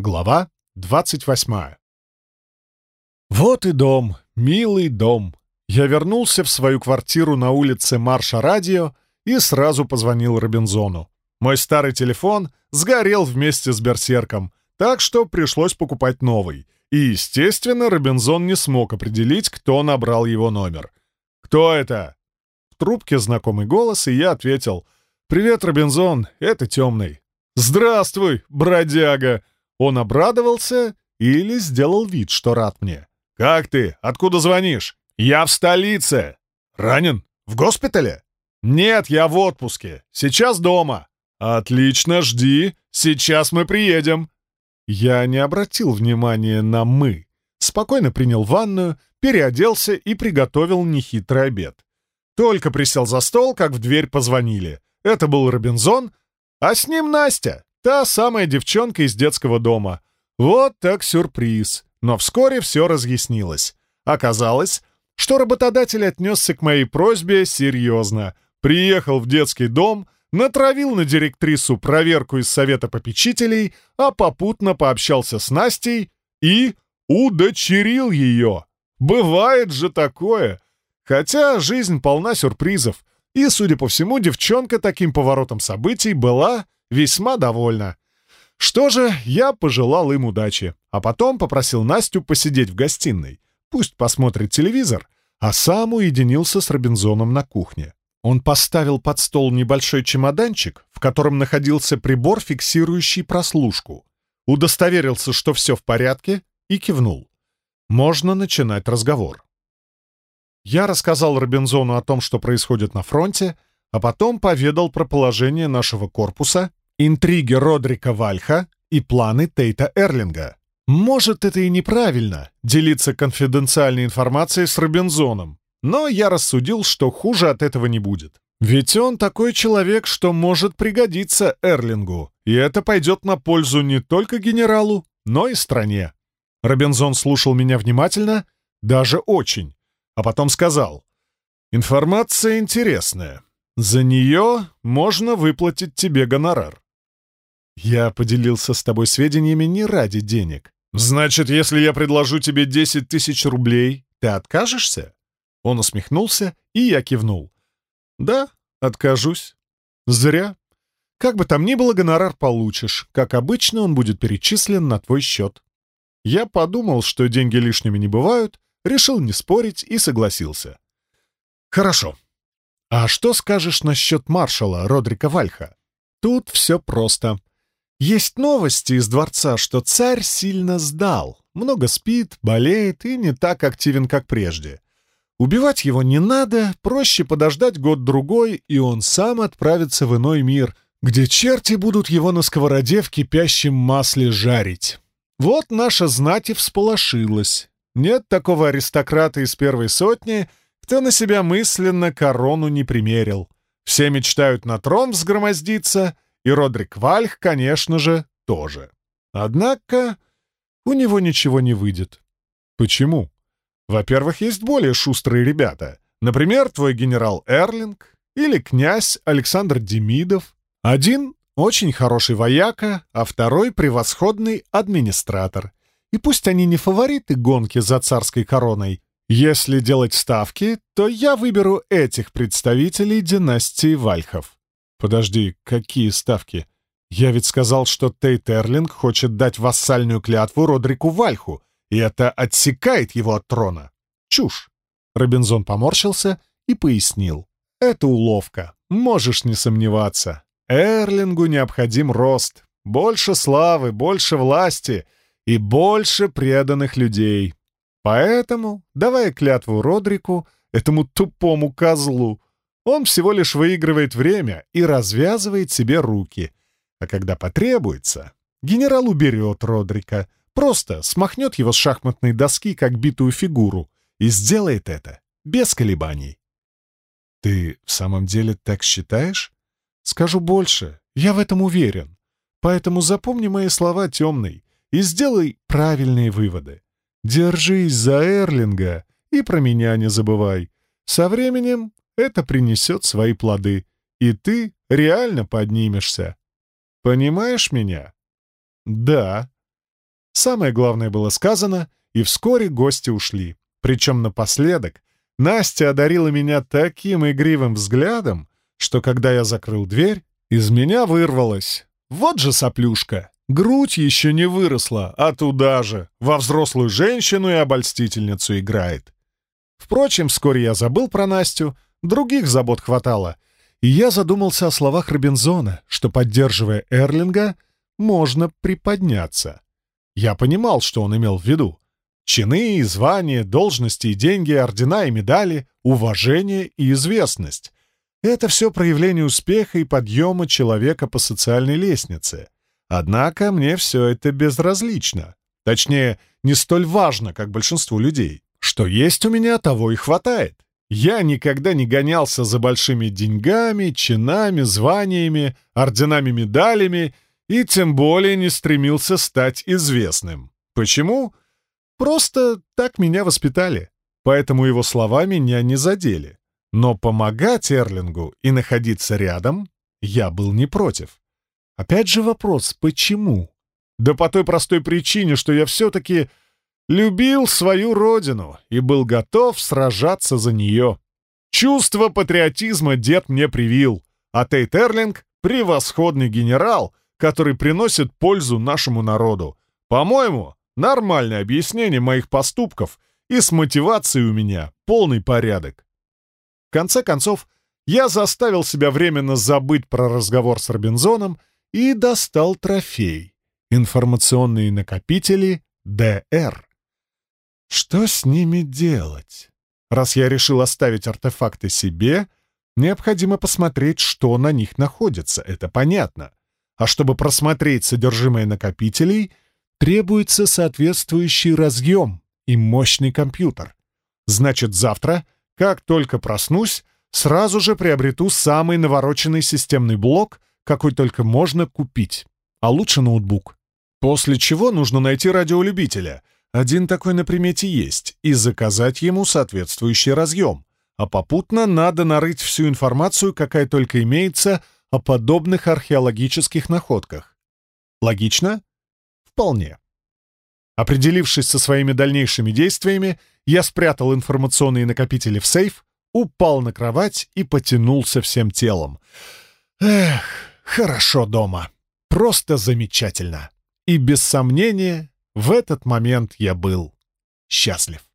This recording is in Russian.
Глава 28. Вот и дом, милый дом. Я вернулся в свою квартиру на улице Марша Радио и сразу позвонил Робинзону. Мой старый телефон сгорел вместе с Берсерком, так что пришлось покупать новый. И, естественно, Робинзон не смог определить, кто набрал его номер. «Кто это?» В трубке знакомый голос, и я ответил. «Привет, Робинзон, это Темный». «Здравствуй, бродяга!» Он обрадовался или сделал вид, что рад мне. «Как ты? Откуда звонишь?» «Я в столице!» «Ранен? В госпитале?» «Нет, я в отпуске. Сейчас дома». «Отлично, жди. Сейчас мы приедем». Я не обратил внимания на «мы». Спокойно принял ванную, переоделся и приготовил нехитрый обед. Только присел за стол, как в дверь позвонили. Это был Робинзон, а с ним Настя. Та самая девчонка из детского дома. Вот так сюрприз. Но вскоре все разъяснилось. Оказалось, что работодатель отнесся к моей просьбе серьезно. Приехал в детский дом, натравил на директрису проверку из совета попечителей, а попутно пообщался с Настей и удочерил ее. Бывает же такое. Хотя жизнь полна сюрпризов. И, судя по всему, девчонка таким поворотом событий была весьма довольна. Что же, я пожелал им удачи, а потом попросил Настю посидеть в гостиной. Пусть посмотрит телевизор, а сам уединился с Робинзоном на кухне. Он поставил под стол небольшой чемоданчик, в котором находился прибор, фиксирующий прослушку. Удостоверился, что все в порядке, и кивнул. Можно начинать разговор. Я рассказал Робинзону о том, что происходит на фронте, а потом поведал про положение нашего корпуса интриги Родрика Вальха и планы Тейта Эрлинга. Может, это и неправильно — делиться конфиденциальной информацией с Робинзоном, но я рассудил, что хуже от этого не будет. Ведь он такой человек, что может пригодиться Эрлингу, и это пойдет на пользу не только генералу, но и стране. Робинзон слушал меня внимательно, даже очень, а потом сказал, «Информация интересная. За нее можно выплатить тебе гонорар. Я поделился с тобой сведениями не ради денег. Значит, если я предложу тебе 10 тысяч рублей, ты откажешься? Он усмехнулся, и я кивнул. Да, откажусь. Зря. Как бы там ни было, гонорар получишь. Как обычно, он будет перечислен на твой счет. Я подумал, что деньги лишними не бывают, решил не спорить и согласился. Хорошо. А что скажешь насчет маршала Родрика Вальха? Тут все просто. Есть новости из дворца, что царь сильно сдал, много спит, болеет и не так активен, как прежде. Убивать его не надо, проще подождать год-другой, и он сам отправится в иной мир, где черти будут его на сковороде в кипящем масле жарить. Вот наша знать и всполошилась. Нет такого аристократа из первой сотни, кто на себя мысленно корону не примерил. Все мечтают на трон взгромоздиться — и Родрик Вальх, конечно же, тоже. Однако у него ничего не выйдет. Почему? Во-первых, есть более шустрые ребята. Например, твой генерал Эрлинг или князь Александр Демидов. Один очень хороший вояка, а второй — превосходный администратор. И пусть они не фавориты гонки за царской короной, если делать ставки, то я выберу этих представителей династии Вальхов. Подожди, какие ставки? Я ведь сказал, что Тейт Эрлинг хочет дать вассальную клятву Родрику Вальху, и это отсекает его от трона. Чушь. Робинзон поморщился и пояснил. Это уловка, можешь не сомневаться. Эрлингу необходим рост, больше славы, больше власти и больше преданных людей. Поэтому, давая клятву Родрику, этому тупому козлу, он всего лишь выигрывает время и развязывает себе руки. А когда потребуется, генерал уберет Родрика, просто смахнет его с шахматной доски, как битую фигуру, и сделает это без колебаний. «Ты в самом деле так считаешь?» «Скажу больше, я в этом уверен. Поэтому запомни мои слова, темный, и сделай правильные выводы. Держись за Эрлинга и про меня не забывай. Со временем это принесет свои плоды, и ты реально поднимешься. Понимаешь меня? Да. Самое главное было сказано, и вскоре гости ушли. Причем напоследок Настя одарила меня таким игривым взглядом, что когда я закрыл дверь, из меня вырвалось. Вот же соплюшка! Грудь еще не выросла, а туда же, во взрослую женщину и обольстительницу играет. Впрочем, вскоре я забыл про Настю, других забот хватало, и я задумался о словах Робинзона, что, поддерживая Эрлинга, можно приподняться. Я понимал, что он имел в виду. Чины, звания, должности и деньги, ордена и медали, уважение и известность. Это все проявление успеха и подъема человека по социальной лестнице. Однако мне все это безразлично. Точнее, не столь важно, как большинству людей. Что есть у меня, того и хватает. Я никогда не гонялся за большими деньгами, чинами, званиями, орденами-медалями и тем более не стремился стать известным. Почему? Просто так меня воспитали. Поэтому его слова меня не задели. Но помогать Эрлингу и находиться рядом я был не против. Опять же вопрос, почему? Да по той простой причине, что я все-таки любил свою родину и был готов сражаться за нее. Чувство патриотизма дед мне привил, а Тейт Эрлинг — превосходный генерал, который приносит пользу нашему народу. По-моему, нормальное объяснение моих поступков, и с мотивацией у меня полный порядок. В конце концов, я заставил себя временно забыть про разговор с Робинзоном и достал трофей — информационные накопители ДР. Что с ними делать? Раз я решил оставить артефакты себе, необходимо посмотреть, что на них находится, это понятно. А чтобы просмотреть содержимое накопителей, требуется соответствующий разъем и мощный компьютер. Значит, завтра — как только проснусь, сразу же приобрету самый навороченный системный блок, какой только можно купить. А лучше ноутбук. После чего нужно найти радиолюбителя. Один такой на примете есть. И заказать ему соответствующий разъем. А попутно надо нарыть всю информацию, какая только имеется, о подобных археологических находках. Логично? Вполне. Определившись со своими дальнейшими действиями, я спрятал информационные накопители в сейф, упал на кровать и потянулся всем телом. Эх, хорошо дома. Просто замечательно. И без сомнения, в этот момент я был счастлив.